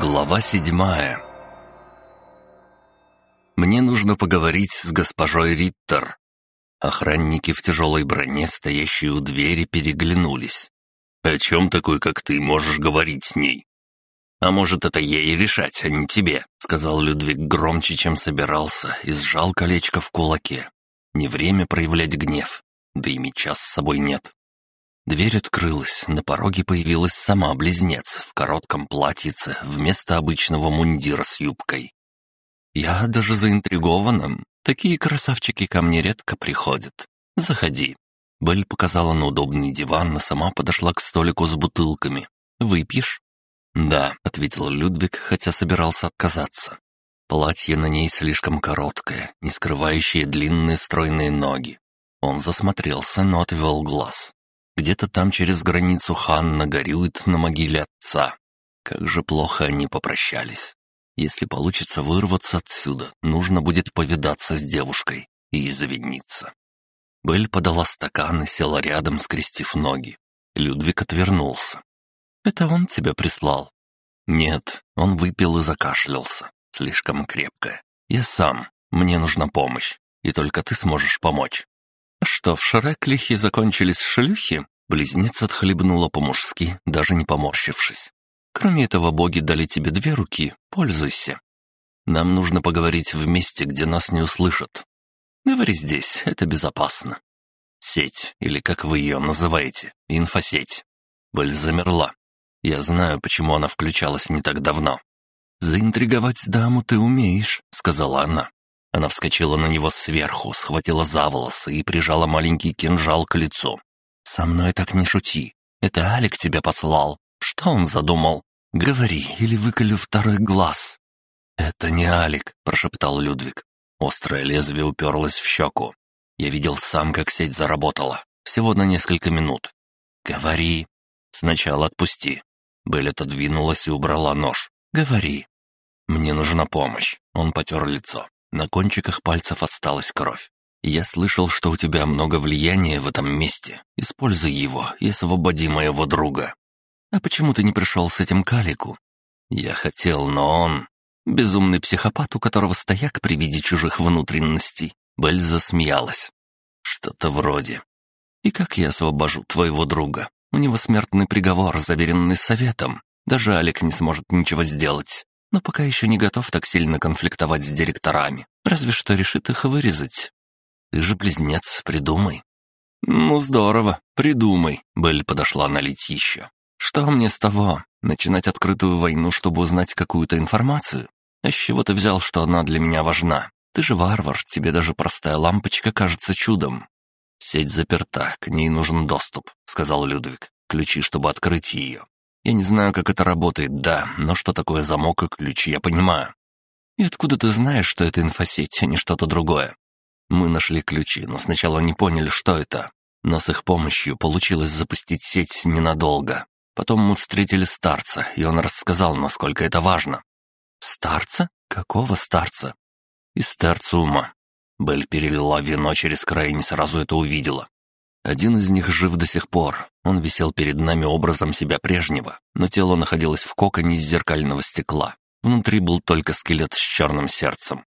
Глава седьмая Мне нужно поговорить с госпожой Риттер. Охранники в тяжелой броне, стоящие у двери, переглянулись. «О чем такой, как ты, можешь говорить с ней?» «А может, это ей решать, а не тебе», — сказал Людвиг громче, чем собирался, и сжал колечко в кулаке. «Не время проявлять гнев, да и меча с собой нет». Дверь открылась, на пороге появилась сама близнец в коротком платьице вместо обычного мундира с юбкой. «Я даже заинтригована. Такие красавчики ко мне редко приходят. Заходи». Белль показала на удобный диван, но сама подошла к столику с бутылками. «Выпьешь?» «Да», — ответил Людвиг, хотя собирался отказаться. Платье на ней слишком короткое, не скрывающее длинные стройные ноги. Он засмотрелся, но отвел глаз. Где-то там через границу Ханна горюет на могиле отца. Как же плохо они попрощались. Если получится вырваться отсюда, нужно будет повидаться с девушкой и извиниться. Белль подала стакан и села рядом, скрестив ноги. Людвиг отвернулся. «Это он тебя прислал?» «Нет, он выпил и закашлялся. Слишком крепко. Я сам. Мне нужна помощь. И только ты сможешь помочь. «Что, в Шреклихе закончились шлюхи?» Близнец отхлебнула по-мужски, даже не поморщившись. «Кроме этого, боги дали тебе две руки, пользуйся. Нам нужно поговорить в месте, где нас не услышат. Говори здесь, это безопасно. Сеть, или как вы ее называете, инфосеть». Бель замерла. Я знаю, почему она включалась не так давно. «Заинтриговать даму ты умеешь», — сказала она. Она вскочила на него сверху, схватила за волосы и прижала маленький кинжал к лицу. «Со мной так не шути. Это Алик тебя послал. Что он задумал? Говори, или выколю второй глаз». «Это не Алик», — прошептал Людвиг. Острое лезвие уперлось в щеку. Я видел сам, как сеть заработала. Всего на несколько минут. «Говори». «Сначала отпусти». Белль отодвинулась и убрала нож. «Говори». «Мне нужна помощь». Он потер лицо. На кончиках пальцев осталась кровь. «Я слышал, что у тебя много влияния в этом месте. Используй его и освободи моего друга». «А почему ты не пришел с этим Калику?» «Я хотел, но он...» Безумный психопат, у которого стояк при виде чужих внутренностей. Белль засмеялась. «Что-то вроде...» «И как я освобожу твоего друга? У него смертный приговор, заверенный советом. Даже Алик не сможет ничего сделать но пока еще не готов так сильно конфликтовать с директорами. Разве что решит их вырезать. Ты же близнец, придумай. Ну, здорово, придумай. Белль подошла налить еще. Что мне с того? Начинать открытую войну, чтобы узнать какую-то информацию? А с чего ты взял, что она для меня важна? Ты же варвар, тебе даже простая лампочка кажется чудом. Сеть заперта, к ней нужен доступ, сказал Людвиг. Ключи, чтобы открыть ее. Я не знаю, как это работает, да, но что такое замок и ключ, я понимаю. И откуда ты знаешь, что это инфосеть, а не что-то другое? Мы нашли ключи, но сначала не поняли, что это. Но с их помощью получилось запустить сеть ненадолго. Потом мы встретили старца, и он рассказал, насколько это важно. «Старца? Какого старца?» «Из терциума». Белль перелила вино через край и не сразу это увидела. Один из них жив до сих пор. Он висел перед нами образом себя прежнего, но тело находилось в коконе из зеркального стекла. Внутри был только скелет с черным сердцем.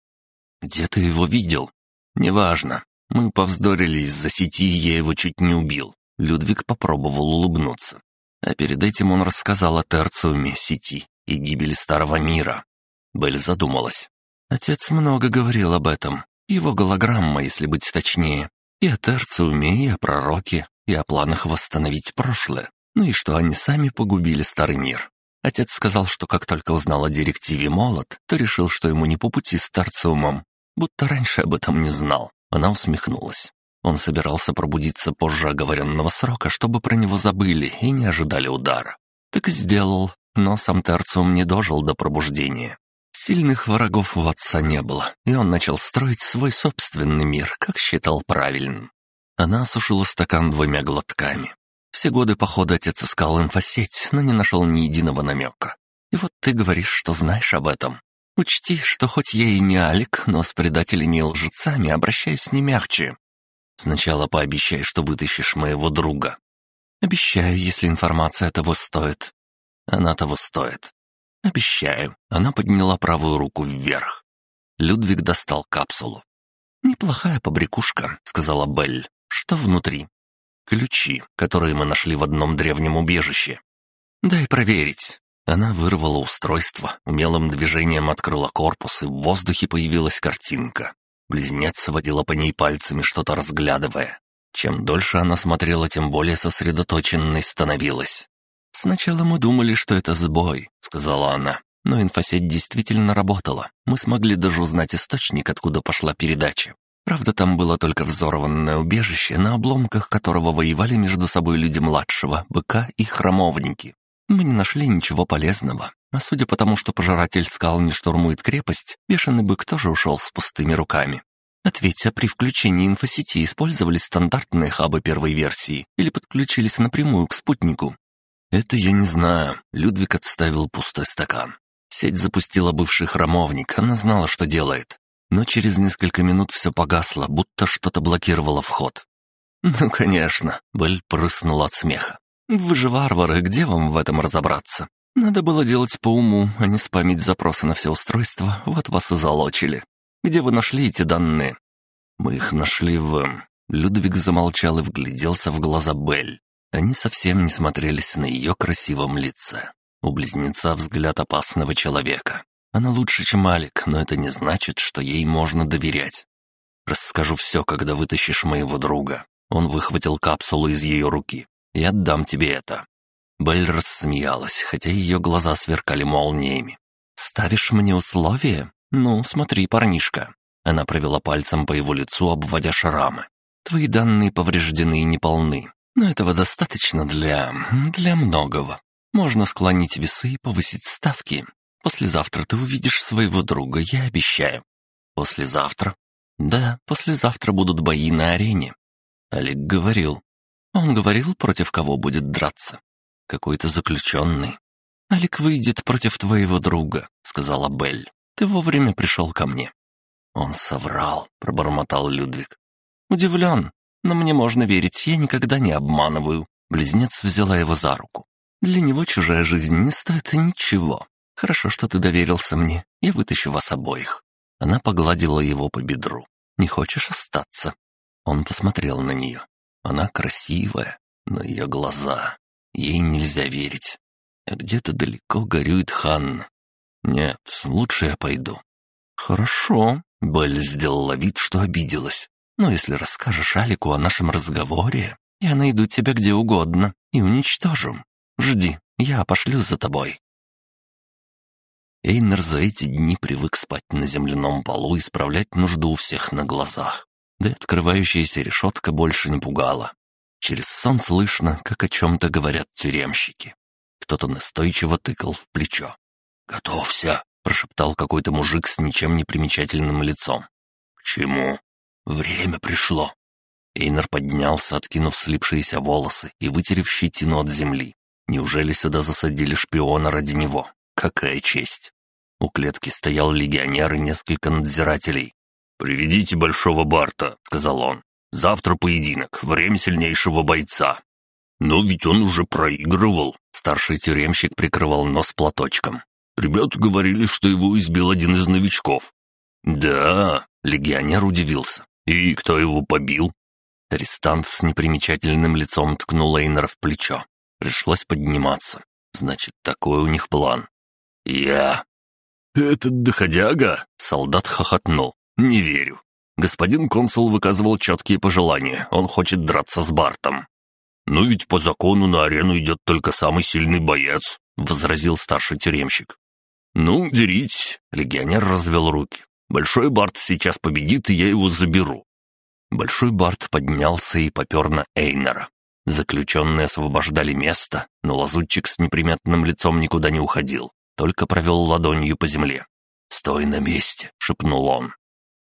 «Где ты его видел?» «Неважно. Мы повздорили из-за сети, и я его чуть не убил». Людвиг попробовал улыбнуться. А перед этим он рассказал о терциуме, сети и гибели Старого Мира. Белль задумалась. Отец много говорил об этом. Его голограмма, если быть точнее. И о Терциуме, и о пророке, и о планах восстановить прошлое. Ну и что они сами погубили старый мир. Отец сказал, что как только узнал о директиве Молот, то решил, что ему не по пути с Терциумом. Будто раньше об этом не знал. Она усмехнулась. Он собирался пробудиться позже оговоренного срока, чтобы про него забыли и не ожидали удара. Так и сделал, но сам Терциум не дожил до пробуждения. Сильных врагов у отца не было, и он начал строить свой собственный мир, как считал правильным. Она осушила стакан двумя глотками. Все годы похода отец искал инфосеть, но не нашел ни единого намека. И вот ты говоришь, что знаешь об этом. Учти, что хоть я и не Алик, но с предателями и лжецами обращаюсь не мягче. Сначала пообещай, что вытащишь моего друга. Обещаю, если информация того стоит. Она того стоит. «Обещаю». Она подняла правую руку вверх. Людвиг достал капсулу. «Неплохая побрякушка», — сказала Белль. «Что внутри?» «Ключи, которые мы нашли в одном древнем убежище». «Дай проверить». Она вырвала устройство, умелым движением открыла корпус, и в воздухе появилась картинка. Близнец водила по ней пальцами, что-то разглядывая. Чем дольше она смотрела, тем более сосредоточенной становилась. «Сначала мы думали, что это сбой», — сказала она. Но инфосеть действительно работала. Мы смогли даже узнать источник, откуда пошла передача. Правда, там было только взорванное убежище, на обломках которого воевали между собой люди младшего, быка и храмовники. Мы не нашли ничего полезного. А судя по тому, что пожиратель скал не штурмует крепость, бешеный бык тоже ушел с пустыми руками. Ответь, а при включении инфосети использовали стандартные хабы первой версии или подключились напрямую к спутнику? Это я не знаю. Людвиг отставил пустой стакан. Сеть запустила бывший храмовник, она знала, что делает. Но через несколько минут все погасло, будто что-то блокировало вход. «Ну, конечно», — Белль прыснула от смеха. «Вы же варвары, где вам в этом разобраться? Надо было делать по уму, а не спамить запросы на все устройства, вот вас и залочили. Где вы нашли эти данные?» «Мы их нашли в...» Людвиг замолчал и вгляделся в глаза Белль. Они совсем не смотрелись на ее красивом лице. У близнеца взгляд опасного человека. Она лучше, чем Алик, но это не значит, что ей можно доверять. Расскажу все, когда вытащишь моего друга. Он выхватил капсулу из ее руки. Я отдам тебе это». Белль рассмеялась, хотя ее глаза сверкали молниями. «Ставишь мне условия? Ну, смотри, парнишка». Она провела пальцем по его лицу, обводя шрамы. «Твои данные повреждены и неполны, но этого достаточно для... для многого. Можно склонить весы и повысить ставки. Послезавтра ты увидишь своего друга, я обещаю. Послезавтра? Да, послезавтра будут бои на арене. Олег говорил. Он говорил, против кого будет драться. Какой-то заключенный. Олег выйдет против твоего друга, сказала Белль. Ты вовремя пришел ко мне. Он соврал, пробормотал Людвиг. Удивлен, но мне можно верить, я никогда не обманываю. Близнец взяла его за руку. Для него чужая жизнь не стоит ничего. Хорошо, что ты доверился мне. Я вытащу вас обоих». Она погладила его по бедру. «Не хочешь остаться?» Он посмотрел на нее. Она красивая, но ее глаза... Ей нельзя верить. А где-то далеко горюет Ханна. «Нет, лучше я пойду». «Хорошо», — Белль сделала вид, что обиделась. «Но если расскажешь Алику о нашем разговоре, я найду тебя где угодно и уничтожу. Жди, я пошлю за тобой». Эйнер за эти дни привык спать на земляном полу и справлять нужду у всех на глазах. Да и открывающаяся решетка больше не пугала. Через сон слышно, как о чем-то говорят тюремщики. Кто-то настойчиво тыкал в плечо. «Готовься!» — прошептал какой-то мужик с ничем не примечательным лицом. «К чему?» «Время пришло!» Эйнер поднялся, откинув слипшиеся волосы и вытерев щетину от земли. Неужели сюда засадили шпиона ради него? Какая честь! У клетки стоял легионер и несколько надзирателей. «Приведите Большого Барта», — сказал он. «Завтра поединок, время сильнейшего бойца». «Но ведь он уже проигрывал», — старший тюремщик прикрывал нос платочком. «Ребята говорили, что его избил один из новичков». «Да», — легионер удивился. «И кто его побил?» Арестант с непримечательным лицом ткнул Эйнера в плечо. Пришлось подниматься. Значит, такой у них план. «Я...» «Этот доходяга?» — солдат хохотнул. «Не верю. Господин консул выказывал четкие пожелания. Он хочет драться с Бартом». «Но ведь по закону на арену идет только самый сильный боец», — возразил старший тюремщик. «Ну, дерись», — легионер развел руки. «Большой Барт сейчас победит, и я его заберу». Большой Барт поднялся и попер на Эйнера. Заключенные освобождали место, но лазутчик с неприметным лицом никуда не уходил, только провел ладонью по земле. «Стой на месте!» — шепнул он.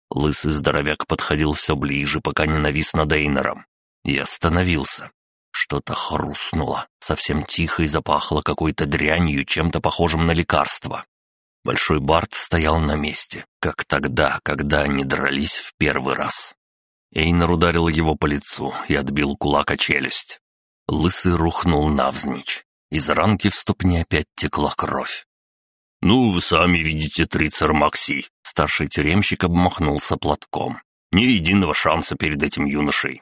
Лысый здоровяк подходил все ближе, пока не навис над Эйнером. И остановился. Что-то хрустнуло, совсем тихо и запахло какой-то дрянью, чем-то похожим на лекарство. Большой Барт стоял на месте, как тогда, когда они дрались в первый раз. Эйнер ударил его по лицу и отбил кулак о челюсть. Лысый рухнул навзничь. Из ранки в ступне опять текла кровь. «Ну, вы сами видите, Трицер Макси». Старший тюремщик обмахнулся платком. «Ни единого шанса перед этим юношей».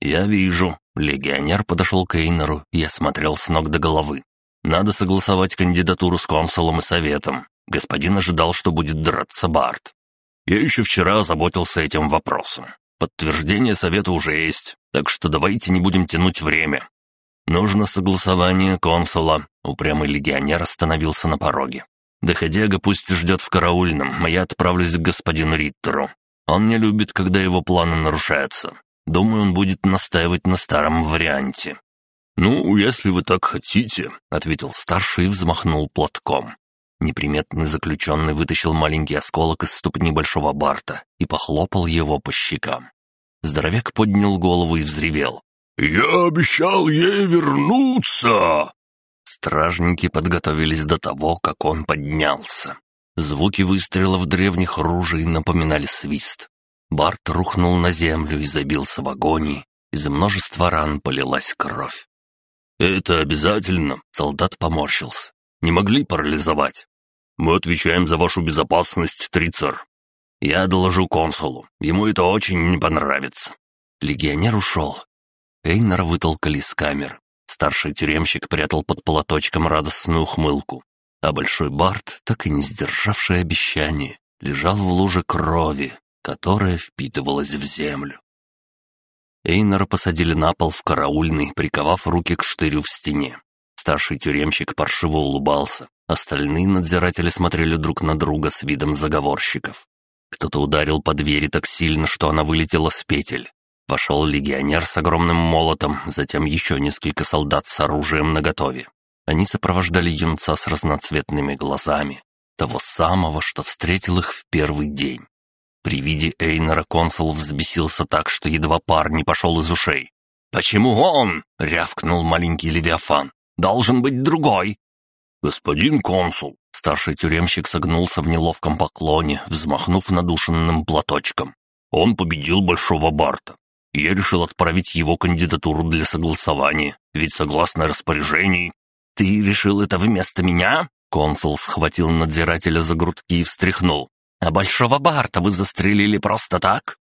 «Я вижу». Легионер подошел к Эйнеру и осмотрел с ног до головы. «Надо согласовать кандидатуру с консулом и советом. Господин ожидал, что будет драться Барт. Я еще вчера озаботился этим вопросом. Подтверждение совета уже есть, так что давайте не будем тянуть время. Нужно согласование консула. Упрямый легионер остановился на пороге. Доходяга пусть ждет в караульном, а я отправлюсь к господину Риттеру. Он не любит, когда его планы нарушаются. Думаю, он будет настаивать на старом варианте». «Ну, если вы так хотите», — ответил старший и взмахнул платком. Неприметный заключенный вытащил маленький осколок из ступни большого Барта и похлопал его по щекам. Здоровяк поднял голову и взревел. «Я обещал ей вернуться!» Стражники подготовились до того, как он поднялся. Звуки выстрелов древних ружей напоминали свист. Барт рухнул на землю и забился в агонии. Из множества ран полилась кровь. «Это обязательно?» — солдат поморщился. «Не могли парализовать?» «Мы отвечаем за вашу безопасность, Трицер». «Я доложу консулу. Ему это очень не понравится». Легионер ушел. Эйнера вытолкали из камеры. Старший тюремщик прятал под полоточком радостную ухмылку, а большой Барт, так и не сдержавший обещание, лежал в луже крови, которая впитывалась в землю. Эйнера посадили на пол в караульный, приковав руки к штырю в стене. Старший тюремщик паршиво улыбался. Остальные надзиратели смотрели друг на друга с видом заговорщиков. Кто-то ударил по двери так сильно, что она вылетела с петель. Вошел легионер с огромным молотом, затем еще несколько солдат с оружием наготове. Они сопровождали юнца с разноцветными глазами, того самого, что встретил их в первый день. При виде Эйнера консул взбесился так, что едва пар не пошел из ушей. «Почему он?» — рявкнул маленький Левиафан. «Должен быть другой!» «Господин консул!» Старший тюремщик согнулся в неловком поклоне, взмахнув надушенным платочком. «Он победил Большого Барта я решил отправить его кандидатуру для согласования, ведь согласно распоряжений... «Ты решил это вместо меня?» Консул схватил надзирателя за грудки и встряхнул. «А Большого Барта вы застрелили просто так?»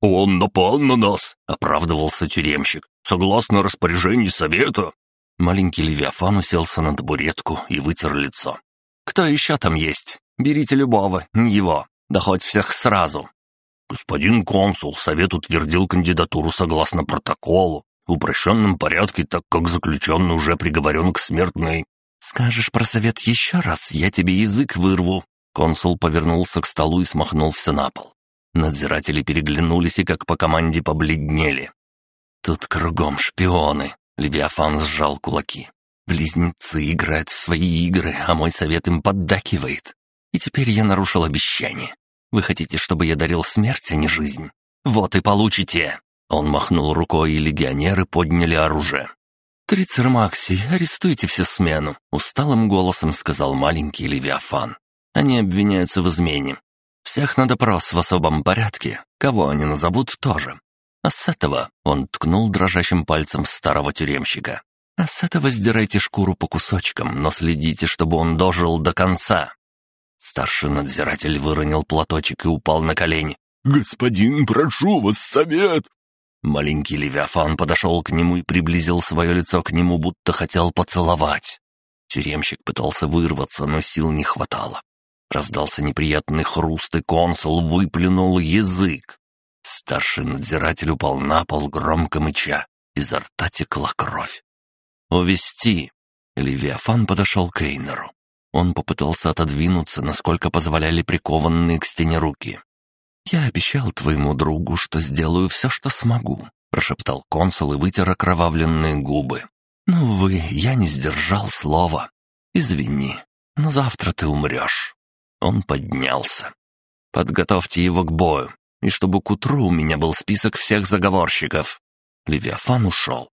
«Он напал на нас», — оправдывался тюремщик. «Согласно распоряжению совета». Маленький Левиафан уселся на табуретку и вытер лицо. «Кто еще там есть? Берите любого, не его. Да хоть всех сразу. «Господин консул, совет утвердил кандидатуру согласно протоколу, в упрощенном порядке, так как заключенный уже приговорен к смертной». «Скажешь про совет еще раз, я тебе язык вырву». Консул повернулся к столу и смахнул все на пол. Надзиратели переглянулись и как по команде побледнели. «Тут кругом шпионы», — Левиафан сжал кулаки. «Близнецы играют в свои игры, а мой совет им поддакивает. И теперь я нарушил обещание. Вы хотите, чтобы я дарил смерть, а не жизнь? Вот и получите!» Он махнул рукой, и легионеры подняли оружие. «Трицер Макси, арестуйте всю смену», — усталым голосом сказал маленький Левиафан. «Они обвиняются в измене. Всех на допрос в особом порядке. Кого они назовут, тоже. А с этого...» — он ткнул дрожащим пальцем в старого тюремщика. «А с этого сдирайте шкуру по кусочкам, но следите, чтобы он дожил до конца. Старший надзиратель выронил платочек и упал на колени. «Господин, прошу вас, совет!» Маленький Левиафан подошел к нему и приблизил свое лицо к нему, будто хотел поцеловать. Тюремщик пытался вырваться, но сил не хватало. Раздался неприятный хруст, и консул выплюнул язык. Старший надзиратель упал на пол, громко мыча. Изо рта текла кровь. «Увести!» Левиафан подошел к Эйнеру. Он попытался отодвинуться, насколько позволяли прикованные к стене руки. «Я обещал твоему другу, что сделаю все, что смогу», — прошептал консул и вытер окровавленные губы. «Но, увы, я не сдержал слова. Извини, но завтра ты умрешь». Он поднялся. «Подготовьте его к бою, и чтобы к утру у меня был список всех заговорщиков». Левиафан ушел.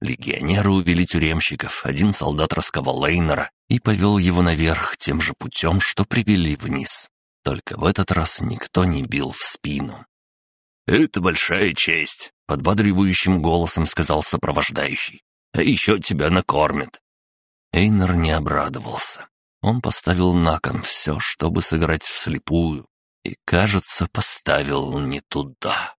Легионеры увели тюремщиков, один солдат расковал Лейнера и повел его наверх тем же путем, что привели вниз. Только в этот раз никто не бил в спину. «Это большая честь», — подбадривающим голосом сказал сопровождающий. «А еще тебя накормят». Эйнер не обрадовался. Он поставил на кон все, чтобы сыграть вслепую, и, кажется, поставил не туда.